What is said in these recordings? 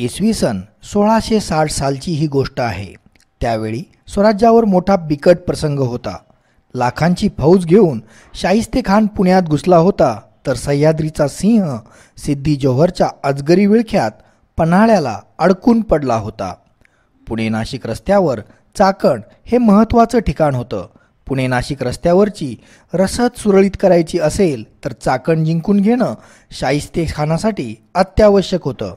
इसवी सन सोळाशे साठ सालची ही गोष्ट आहे. त्यावेळी स्वराज्यावर मोठा बिकट प्रसंग होता. लाखांची फौज घेऊन शाहिस्ते खान पुण्यात घुसला होता तर सह्याद्रीचा सिंह सिद्धी जोहरच्या अजगरी विळख्यात पन्हाळ्याला अडकून पडला होता. पुणे नाशिक रस्त्यावर चाकण हे महत्त्वाचं ठिकाण होतं. पुणे नाशिक रस्त्यावरची रसद सुरळीत करायची असेल तर चाकण जिंकून घेणं शाहिस्ते खानासाठी अत्यावश्यक होतं.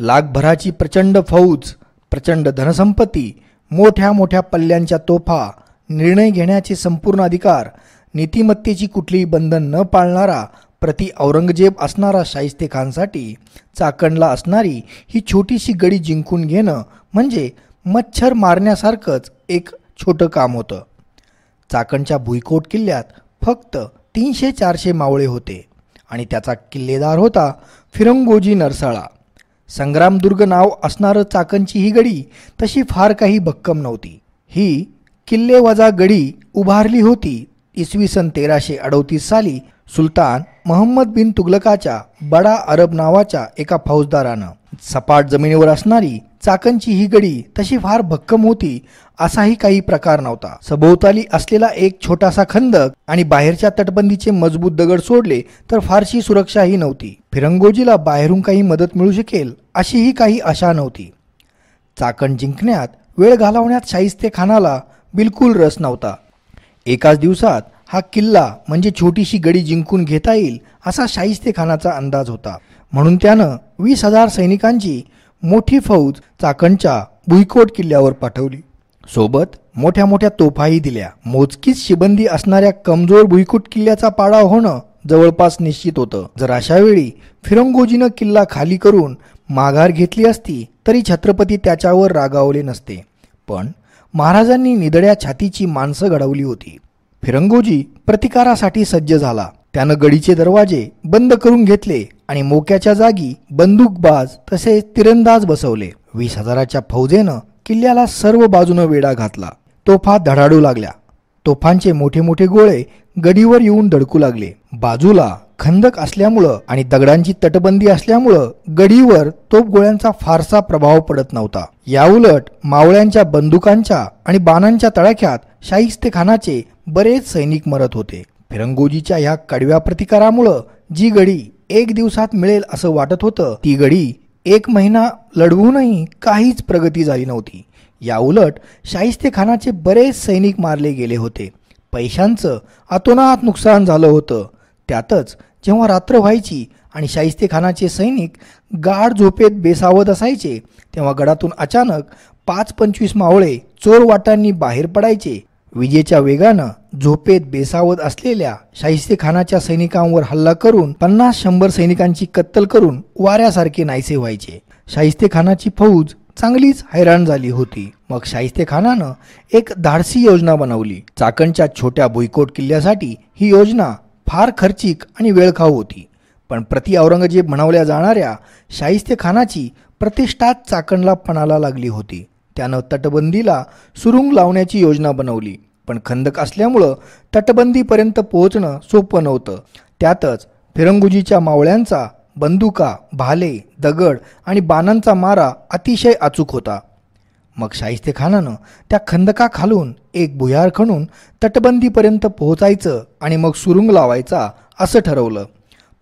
लाखभराची प्रचंड फौज प्रचंड धनसंपत्ती मोठ्या मोठ्या पल्ल्यांच्या तोफा निर्णय घेण्याचे संपूर्ण अधिकार नीतिमत्तेची कुठलीही बंधन न पाळणारा प्रति औरंगजेब असणारा शाहिस्ते खानसाठी चाकणला असणारी ही छोटीशी गडी जिंकून घेणं म्हणजे मच्छर मारण्यासारखंच एक छोटं काम होतं. चाकणच्या भुईकोट किल्ल्यात फक्त तीनशे चारशे मावळे होते आणि त्याचा किल्लेदार होता फिरंगोजी नरसाळा. संग्रामदुर्ग नाव असणारं चाकणची ही गडी तशी फार काही भक्कम नव्हती. ही किल्ले वजा गडी उभारली होती. इसवी सन तेराशे अडोतीस साली सुलतान महम्मद बिन तुगलकाच्या बडा अरब नावाच्या एका फौजदारानं. सपाट जमिनीवर असणारी चाकणची ही गडी तशी फार भक्कम होती असाही काही प्रकार नव्हता. सभोवताली असलेला एक छोटासा खंदक आणि बाहेरच्या तटबंदीचे मजबूत दगड सोडले तर फारशी सुरक्षाही नव्हती. फिरंगोजीला बाहेरून काही मदत मिळू शकेल अशीही काही आशा नव्हती. चाकण जिंकण्यात वेळ घालवण्यात शाहिस्ते खानाला बिलकुल रस नव्हता. एकाच दिवसात हा किल्ला म्हणजे छोटीशी गडी जिंकून घेता येईल असा शाहिस्ते खानाचा अंदाज होता. म्हणून त्यानं वीस हजार सैनिकांची मोठी फौज चाकणच्या भुईकोट किल्ल्यावर पाठवली. सोबत मोठ्या मोठ्या तोफाही दिल्या. मोजकीच शिबंदी असणाऱ्या कमजोर भुईकोट किल्ल्याचा पाडाव होणं जवळपास निश्चित होतं. जर अशावेळी फिरंगोजीनं किल्ला खाली करून माघार घेतली असती तरी छत्रपती त्याच्यावर रागावले नसते. पण महाराजांनी निदड्या छातीची माणसं घडवली होती. फिरंगोजी प्रतिकारासाठी सज्ज झाला. त्यानं गडीचे दरवाजे बंद करून घेतले आणि मोक्याच्या जागी बंदूकबाज तसेच तिरंदाज बसवले. वीस हजाराच्या फौजेनं किल्ल्याला सर्व बाजूनं वेढा घातला. तोफा धडाडू लागल्या. तोफांचे मोठे मोठे गोळे गडीवर येऊन धडकू लागले. बाजूला खंदक असल्यामुळं आणि दगडांची तटबंदी असल्यामुळं गडीवर तोप गोळ्यांचा फारसा प्रभाव पडत नव्हता. याउलट मावळ्यांच्या बंदुकांच्या आणि बाणांच्या तडाख्यात शाहिस्ते खानाचे बरेच सैनिक मरत होते. फिरंगोजीच्या ह्या कडव्या प्रतिकारामुळं जी गडी एक दिवसात मिळेल असं वाटत होतं ती गडी एक महिना लढवूनही काहीच प्रगती झाली नव्हती. याउलट शाहिस्ते खानाचे बरेच सैनिक मारले गेले होते. पैशांचं अतोनात नुकसान झालं होतं. त्यातच जेव्हा रात्र व्हायची आणि शाहिस्तेखानाचे सैनिक गाढ झोपेत बेसावत असायचे तेव्हा गडातून अचानक पाच पंचवीस मावळे चोर वाटांनी बाहेर पडायचे. विजेच्या वेगानं झोपेत बेसावत असलेल्या शाहिस्तेखानाच्या सैनिकांवर हल्ला करून पन्नास शंभर सैनिकांची कत्तल करून वाऱ्यासारखे नाहीसे व्हायचे. शाहिस्तेखानाची फौज चांगलीच हैराण झाली होती. मग शाहिस्तेखानानं एक धाडसी योजना बनवली. चाकणच्या छोट्या भुईकोट किल्ल्यासाठी ही योजना फार खर्चिक आणि वेळखाऊ होती. पण प्रति औरंगजेब म्हणवल्या जाणाऱ्या शाहिस्तेखानाची प्रतिष्ठाच चाकणला पणाला लागली होती. त्यानं तटबंदीला सुरुंग लावण्याची योजना बनवली. पण खंदक असल्यामुळं तटबंदीपर्यंत पोहोचणं सोपं नव्हतं. त्यातच फिरंगुजीच्या मावळ्यांचा बंदुका भाले दगड आणि बाणांचा मारा अतिशय अचूक होता. मग शाहिस्ते खानानं त्या खंदका खालून एक भुयार खणून तटबंदीपर्यंत पोहोचायचं आणि मग सुरुंग लावायचा असं ठरवलं.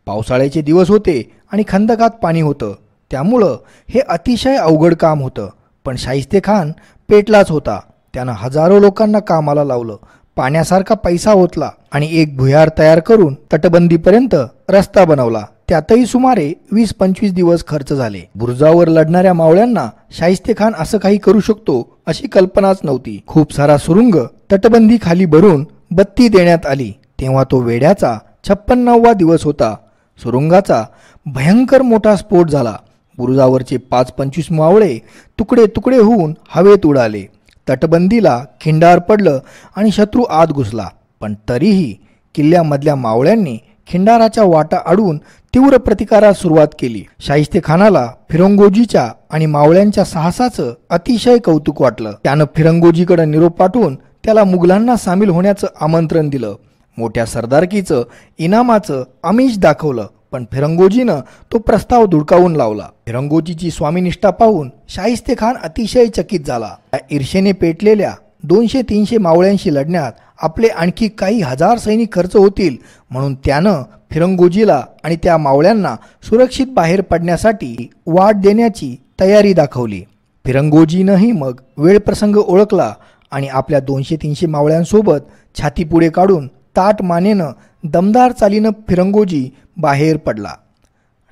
पावसाळ्याचे दिवस होते आणि खंदकात पाणी होतं. त्यामुळं हे अतिशय अवघड काम होतं. पण शाहिस्ते खान पेटलाच होता. त्यानं हजारो लोकांना कामाला लावलं. पाण्यासारखा पैसा ओतला आणि एक भुयार तयार करून तटबंदीपर्यंत रस्ता बनवला. त्यातही सुमारे वीस पंचवीस दिवस खर्च झाले. बुर्जावर लढणाऱ्या मावळ्यांना शाहिस्ते खान असं काही करू शकतो अशी कल्पनाच नव्हती. खूप सारा सुरुंग तटबंदी खाली भरून बत्ती देण्यात आली. तेव्हा तो वेड्याचा छप्पन्नावा दिवस होता. सुरुंगाचा भयंकर मोठा स्फोट झाला. बुरुजावरचे पाच पंचवीस मावळे तुकडे तुकडे होऊन हवेत उडाले. तटबंदीला खिंडार पडलं आणि शत्रू आत घुसला. पण तरीही किल्ल्यामधल्या मावळ्यांनी खिंडाराच्या वाटा अडवून तीव्र प्रतिकारास सुरुवात केली. शाहिस्ते खानाला फिरंगोजीच्या आणि मावळ्यांच्या साहसाचं अतिशय कौतुक वाटलं. त्यानं फिरंगोजीकडे निरोप पाठवून त्याला मुघलांना सामील होण्याचं आमंत्रण दिलं. मोठ्या सरदारकीचं इनामाचं आमिष दाखवलं पण फिरंगोजीनं तो प्रस्ताव धुडकावून लावला. फिरंगोजीची स्वामीनिष्ठा पाहून शाहिस्ते खान अतिशय चकित झाला. त्या ईर्षेने पेटलेल्या दोनशे तीनशे मावळ्यांशी लढण्यात आपले आणखी काही हजार सैनिक खर्च होतील म्हणून त्यानं फिरंगोजीला आणि त्या मावळ्यांना सुरक्षित बाहेर पडण्यासाठी वाट देण्याची तयारी दाखवली. फिरंगोजीनंही मग वेळ प्रसंग ओळखला आणि आपल्या दोनशे तीनशे मावळ्यांसोबत छाती पुढे काढून ताट मानेनं दमदार चालीनं फिरंगोजी बाहेर पडला.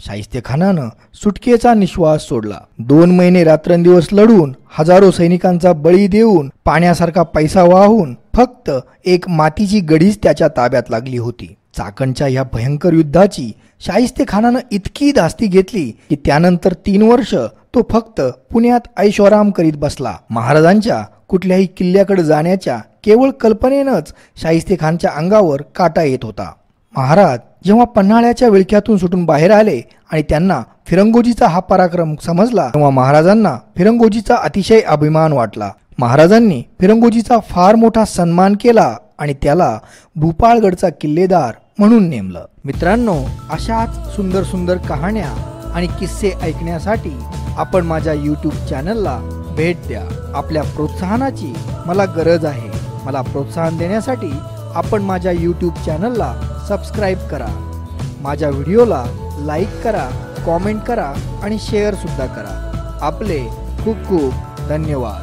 शाहिस्ते खानानं सुटकेचा निश्वास सोडला. दोन महिने रात्रंदिवस लढून हजारो सैनिकांचा बळी देऊन पाण्यासारखा पैसा वाहून फक्त एक मातीची गडीच त्याच्या ताब्यात लागली होती. चाकणच्या या भयंकर युद्धाची शाहिस्ते खानानं इतकी धास्ती घेतली की त्यानंतर तीन वर्ष तो फक्त पुण्यात ऐशोराम करीत बसला. महाराजांच्या कुठल्याही किल्ल्याकडे जाण्याच्या केवळ कल्पनेनंच शाहिस्ते खानच्या अंगावर काटा येत होता. महाराज जेव्हा पन्हाळ्याच्या विळख्यातून सुटून बाहेर आले आणि त्यांना फिरंगोजीचा हा पराक्रम समजला तेव्हा महाराजांना फिरंगोजीचा अतिशय अभिमान वाटला. महाराजांनी फिरंगोजीचा फार मोठा सन्मान केला आणि त्याला भूपाळगडचा किल्लेदार म्हणून नेमलं. मित्रांनो अशाच सुंदर सुंदर कहाण्या आणि किस्से ऐकण्यासाठी आपण माझ्या यूट्यूब चॅनलला भेट द्या. आपल्या प्रोत्साहनाची मला गरज आहे. मला प्रोत्साहन देण्यासाठी आपण माझ्या यूट्यूब चॅनलला सबस्क्राईब करा. माझ्या व्हिडिओला लाईक करा कॉमेंट करा आणि शेअरसुद्धा करा. आपले खूप खूप धन्यवाद.